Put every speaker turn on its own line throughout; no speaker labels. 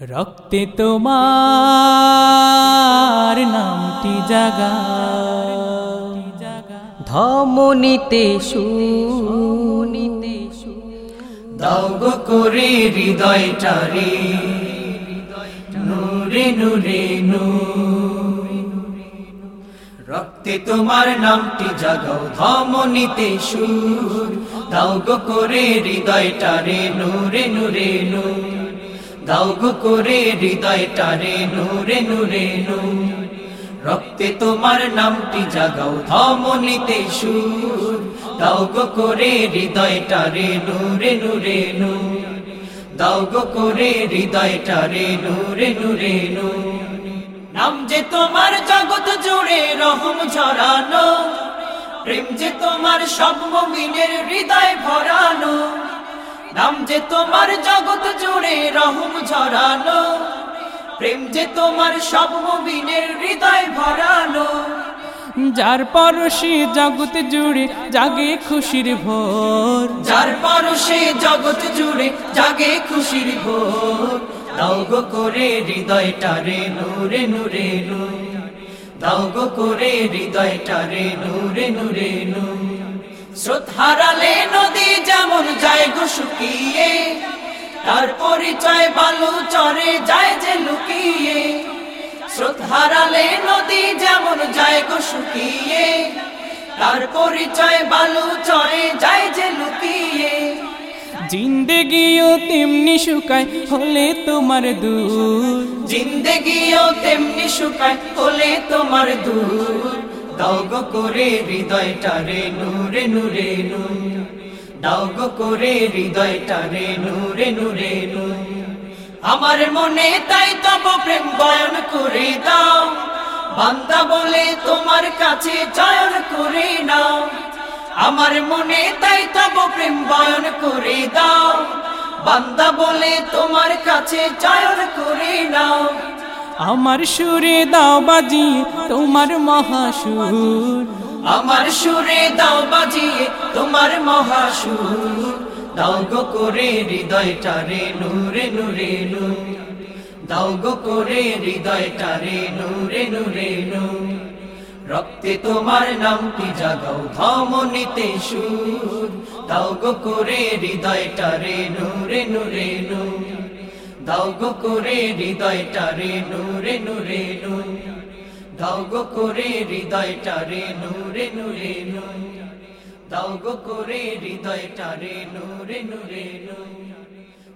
রক্তে তোমার নামটি জাগা।
ধমনিতে শুনিতে
দাও গো করে হৃদয়টারে নূরে নূরে নূর রক্তে তোমার নামটি জাগাও ধমনিতে সুর দাও গো করে হৃদয়টারে নূরে নূরে নূর দাও গো করে হৃদয়টারে নূরে নূরে নূর রক্তে তোমার নামটি জাগাও, ধমনিতে সুর। দাও গো করে হৃদয়টারে নূরে নূরে নূর দাও গো করে হৃদয়টারে নূরে নূরে নূর নাম যে তোমার জগৎ জুড়ে রহম ঝরানো, প্রেম যে তোমার সব মুমিনের হৃদয় ভরানো নাম যে তোমার জগৎ জুড়ে রহম ঝরানো প্রেম যে তোমার সব মুমিনের হৃদয় ভরানো
যার পরশে জগৎ জুড়ে জাগে খুশির ভোর।
যার পরশে জগৎ জুড়ে জাগে খুশির ভোর। দাও গো করে হৃদয়টারে নূরে নূরে, নূর। দাও গো করে হৃদয়টারে নূরে নূরে, নূর। স্রোত হারালে নদী যেমন যায় গো শুকিয়ে। তার পরিচয় বালু চরে যায় যে লুকিয়ে। স্রোত হারালে নদী যেমন যায় গো শুকিয়ে। তার পরিচয় বালু চরে যায় যে লুকিয়ে।
জিন্দেগিও তেমনি শুকায় হলে তোমার দূর
জিন্দেগিও তেমনি শুকায় হলে তোমার দূর দাও করে হৃদয়টারে নূরে নূরে নূর। দাও গো করে হৃদয়টারে নূরে নূরে নূর আমার মনে তাই তব প্রেম বয়ন করে দাও। বান্দা বলে তোমার কাছে চয়ন করে নাও। আমার মনে তাই তব প্রেম বয়ন করে দাও। বান্দা বলে তোমার কাছে চয়ন করে নাও।
আমার সুরে দাও বাজি, তোমার মহাসুর।
আমার সুরে দাও বাজিয়ে তোমার মহাসুর। দাও গো করে হৃদয়টারে নূরে নূরে দাও গো করে হৃদয়টারে নূরে নূরে রক্তে তোমার নামটি জাগাও, ধমনিতে সুর। দাও গো করে হৃদয়টারে নূরে, নূর দাও গো করে হৃদয়টারে নূরে নূরে নূর দাও গো করে হৃদয়টারে নূরে নূরে নু দাও গো করে হৃদয়টারে নূরে নূরে নু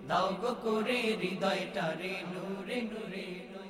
দাও গো করে হৃদয়টারে নূরে নূরে, নূর।